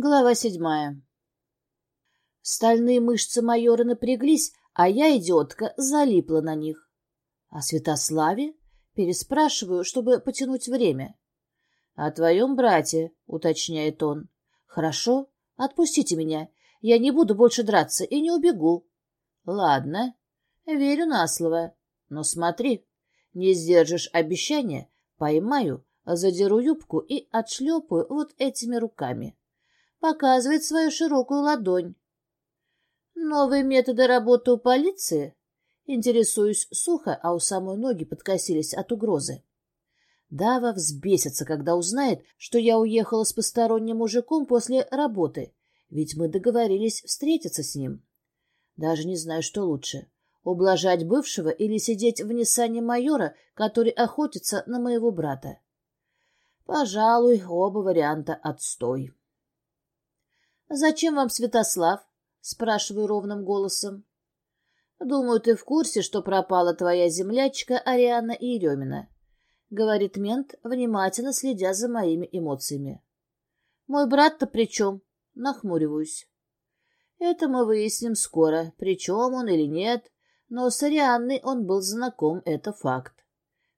Глава седьмая. Стальные мышцы майора напряглись, а я, идиотка, залипла на них. О Святославе? Переспрашиваю, чтобы потянуть время. — О твоем брате, — уточняет он. — Хорошо, отпустите меня. Я не буду больше драться и не убегу. — Ладно, верю на слово. Но смотри, не сдержишь обещания, поймаю, задеру юбку и отшлепаю вот этими руками показывает свою широкую ладонь. Новые методы работы у полиции? Интересуюсь сухо, а у самой ноги подкосились от угрозы. Дава взбесится, когда узнает, что я уехала с посторонним мужиком после работы, ведь мы договорились встретиться с ним. Даже не знаю, что лучше — ублажать бывшего или сидеть в Ниссане майора, который охотится на моего брата. Пожалуй, оба варианта отстой. «Зачем вам Святослав?» — спрашиваю ровным голосом. «Думаю, ты в курсе, что пропала твоя землячка Ариана Иеремина», — говорит мент, внимательно следя за моими эмоциями. «Мой брат-то при чем?» — нахмуриваюсь. «Это мы выясним скоро, при чем он или нет, но с Арианной он был знаком, это факт.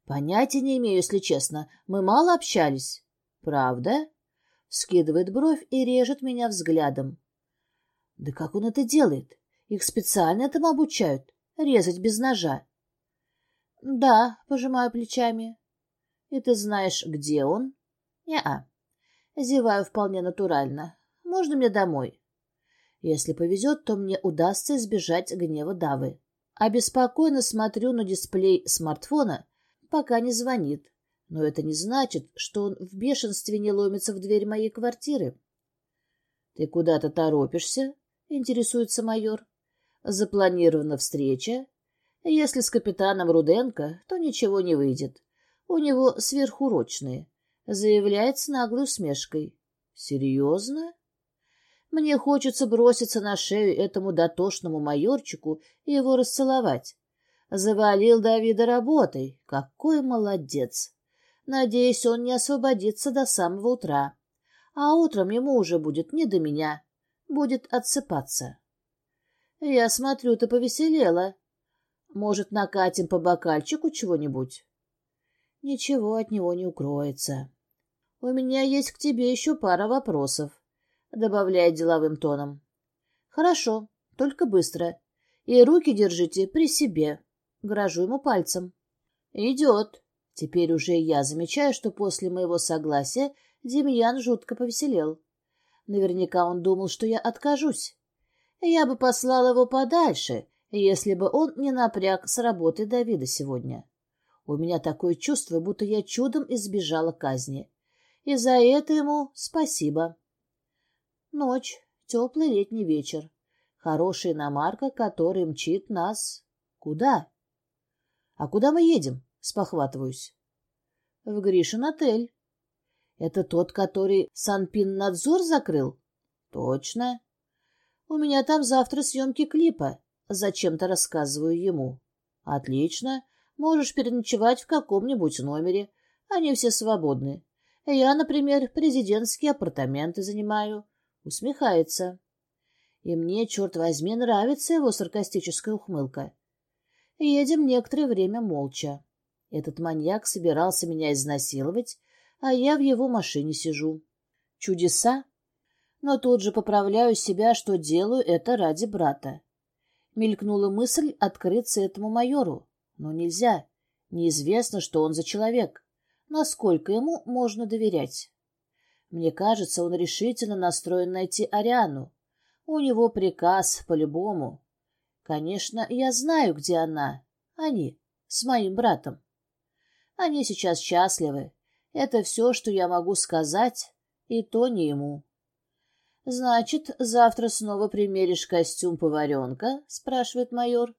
Понятия не имею, если честно, мы мало общались». «Правда?» Скидывает бровь и режет меня взглядом. Да как он это делает? Их специально этому обучают. Резать без ножа. Да, пожимаю плечами. И ты знаешь, где он? Не-а. Зеваю вполне натурально. Можно мне домой? Если повезет, то мне удастся избежать гнева Давы. Обеспокоенно смотрю на дисплей смартфона, пока не звонит. Но это не значит, что он в бешенстве не ломится в дверь моей квартиры. — Ты куда-то торопишься? — интересуется майор. — Запланирована встреча. Если с капитаном Руденко, то ничего не выйдет. У него сверхурочные. Заявляет с наглой усмешкой. — Серьезно? Мне хочется броситься на шею этому дотошному майорчику и его расцеловать. Завалил Давида работой. Какой молодец! Надеюсь, он не освободится до самого утра. А утром ему уже будет не до меня. Будет отсыпаться. Я смотрю, ты повеселела. Может, накатим по бокальчику чего-нибудь? Ничего от него не укроется. У меня есть к тебе еще пара вопросов, — добавляет деловым тоном. Хорошо, только быстро. И руки держите при себе. Грожу ему пальцем. Идет. Теперь уже я замечаю, что после моего согласия Демьян жутко повеселел. Наверняка он думал, что я откажусь. Я бы послал его подальше, если бы он не напряг с работы Давида сегодня. У меня такое чувство, будто я чудом избежала казни. И за это ему спасибо. Ночь, теплый летний вечер. Хорошая иномарка, которая мчит нас... Куда? А куда мы едем? Спохватываюсь. В Гришин отель. Это тот, который Санпиннадзор закрыл? Точно. У меня там завтра съемки клипа. Зачем-то рассказываю ему. Отлично. Можешь переночевать в каком-нибудь номере. Они все свободны. Я, например, президентские апартаменты занимаю. Усмехается. И мне, черт возьми, нравится его саркастическая ухмылка. Едем некоторое время молча. Этот маньяк собирался меня изнасиловать, а я в его машине сижу. Чудеса? Но тут же поправляю себя, что делаю это ради брата. Мелькнула мысль открыться этому майору, но нельзя. Неизвестно, что он за человек. Насколько ему можно доверять? Мне кажется, он решительно настроен найти Ариану. У него приказ по-любому. Конечно, я знаю, где она. Они, с моим братом. Они сейчас счастливы. Это все, что я могу сказать, и то не ему. — Значит, завтра снова примеришь костюм поваренка? — спрашивает майор.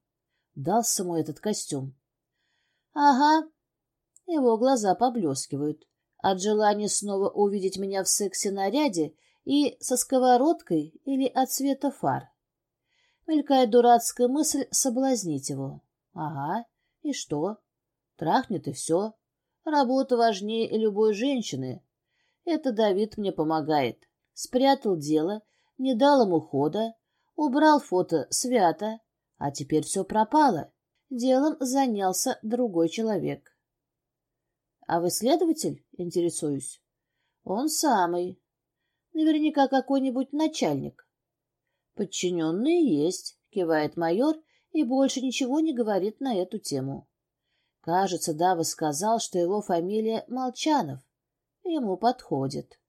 Дался ему этот костюм. — Ага. Его глаза поблескивают. От желания снова увидеть меня в сексе-наряде и со сковородкой или от цвета фар. Мелькает дурацкая мысль соблазнить его. Ага. И что? Трахнет и все. Работа важнее любой женщины. Это Давид мне помогает. спрятал дело, не дал ему хода, убрал фото свято, а теперь все пропало. Делом занялся другой человек. — А вы следователь? — интересуюсь. — Он самый. Наверняка какой-нибудь начальник. — Подчиненные есть, — кивает майор и больше ничего не говорит на эту тему. Кажется, Дава сказал, что его фамилия Молчанов. Ему подходит.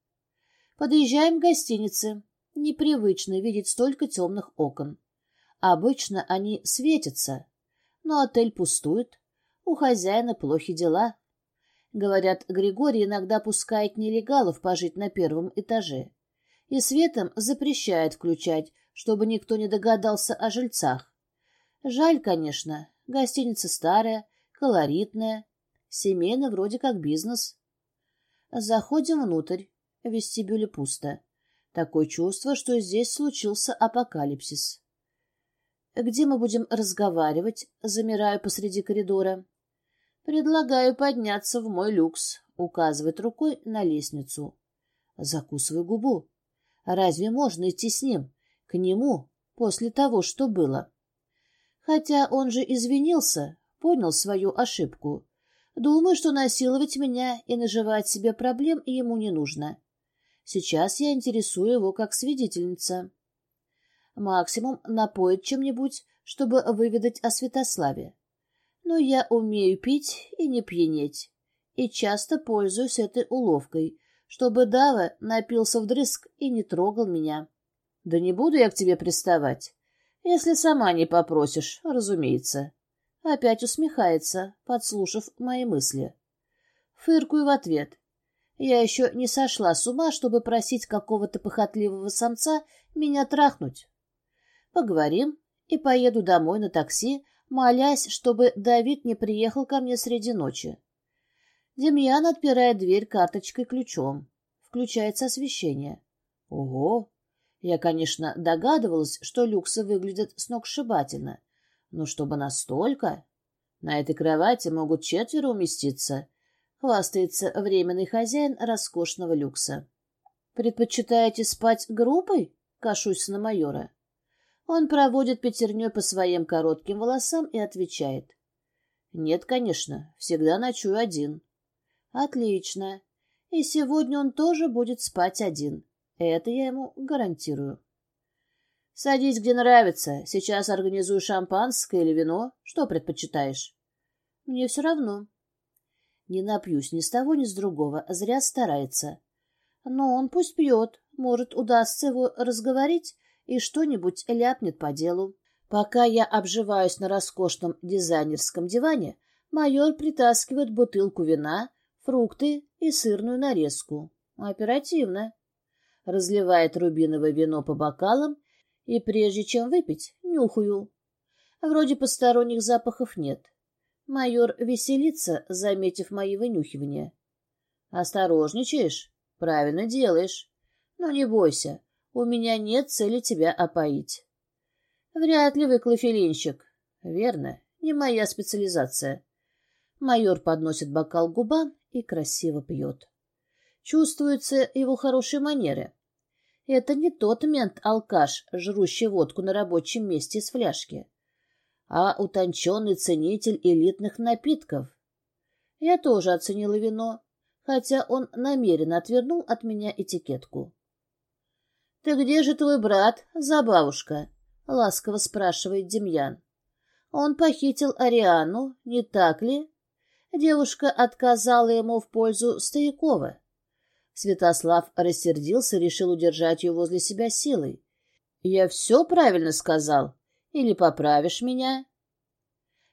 Подъезжаем к гостинице. Непривычно видеть столько темных окон. Обычно они светятся, но отель пустует. У хозяина плохи дела. Говорят, Григорий иногда пускает нелегалов пожить на первом этаже. И светом запрещает включать, чтобы никто не догадался о жильцах. Жаль, конечно, гостиница старая, колоритная, семейная вроде как бизнес. Заходим внутрь, в вестибюле пусто. Такое чувство, что здесь случился апокалипсис. Где мы будем разговаривать? Замираю посреди коридора. Предлагаю подняться в мой люкс, указывает рукой на лестницу. Закусываю губу. Разве можно идти с ним, к нему, после того, что было? Хотя он же извинился, понял свою ошибку. Думаю, что насиловать меня и наживать себе проблем ему не нужно. Сейчас я интересую его как свидетельница. Максимум напоит чем-нибудь, чтобы выведать о Святославе. Но я умею пить и не пьянеть, и часто пользуюсь этой уловкой, чтобы Дава напился вдрызг и не трогал меня. Да не буду я к тебе приставать. Если сама не попросишь, разумеется. Опять усмехается, подслушав мои мысли. Фыркую в ответ. Я еще не сошла с ума, чтобы просить какого-то похотливого самца меня трахнуть. Поговорим и поеду домой на такси, молясь, чтобы Давид не приехал ко мне среди ночи. Демьян отпирает дверь карточкой-ключом. Включается освещение. Ого! Я, конечно, догадывалась, что люксы выглядят сногсшибательно, но чтобы настолько... На этой кровати могут четверо уместиться, хвастается временный хозяин роскошного люкса. «Предпочитаете спать группой?» — кашусь на майора. Он проводит пятерней по своим коротким волосам и отвечает. «Нет, конечно, всегда ночую один». «Отлично. И сегодня он тоже будет спать один. Это я ему гарантирую. Садись, где нравится. Сейчас организую шампанское или вино. Что предпочитаешь? Мне все равно. Не напьюсь ни с того, ни с другого. Зря старается. Но он пусть пьет. Может, удастся его разговорить и что-нибудь ляпнет по делу. Пока я обживаюсь на роскошном дизайнерском диване, майор притаскивает бутылку вина, фрукты и сырную нарезку. Оперативно разливает рубиновое вино по бокалам и, прежде чем выпить, нюхаю. Вроде посторонних запахов нет. Майор веселится, заметив мои вынюхивания. «Осторожничаешь? Правильно делаешь. Но не бойся, у меня нет цели тебя опоить». «Вряд ли вы клофелинщик». «Верно, не моя специализация». Майор подносит бокал к губам и красиво пьет. Чувствуются его хорошие манеры. Это не тот мент-алкаш, жрущий водку на рабочем месте из фляжки, а утонченный ценитель элитных напитков. Я тоже оценила вино, хотя он намеренно отвернул от меня этикетку. — Ты где же твой брат, забавушка? — ласково спрашивает Демьян. — Он похитил Ариану, не так ли? Девушка отказала ему в пользу Стоякова. Святослав рассердился, решил удержать ее возле себя силой. «Я все правильно сказал? Или поправишь меня?»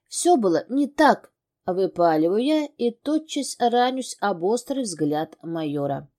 «Все было не так», — выпаливаю я и тотчас ранюсь об острый взгляд майора.